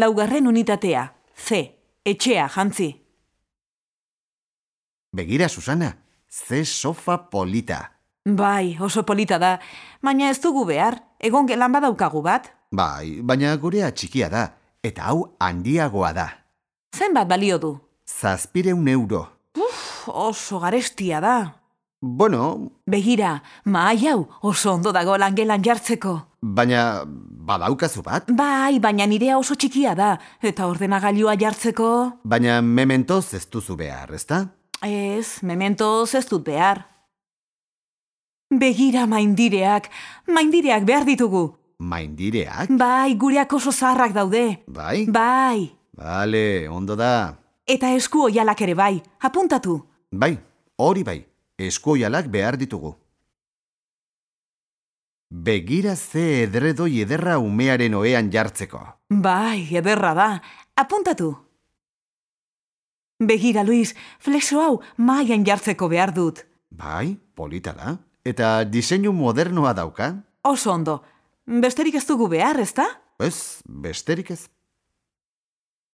Laugarren unitatea. C. Etxea, jantzi. Begira, Susana, ze sofa polita. Bai, oso polita da, baina ez dugu behar, egon gelan badaukagu bat. Bai, baina gurea txikia da, eta hau handiagoa da. Zenbat balio du? Zazpireun euro. Uf, oso garestia da. Bueno, Begira, mahai hau oso ondo dago langelan jartzeko. baina badaukazu bat? Bai, baina nirea oso txikia da, eta ordenagailua jartzeko... Baina mementoz ez duzu behar, ezta? Ez, mementoz ez dut behar. Begira maindireak, maindireak behar ditugu. Maindireak? Bai, gureak oso zaharrak daude. Bai? Bai, Bale, ondo da. eta esku oialak ere bai, apuntatu. Bai, hori bai, eskuoialak behar ditugu. Begira ze edredoi ederra umearen oean jartzeko. Bai, ederra da, apuntatu. Begira, Luis, flexo hau maian jartzeko behar dut. Bai, polita da. Eta diseinu modernoa dauka? Oso ondo, besterik ez dugu behar, ezta? Ez, besterik ez.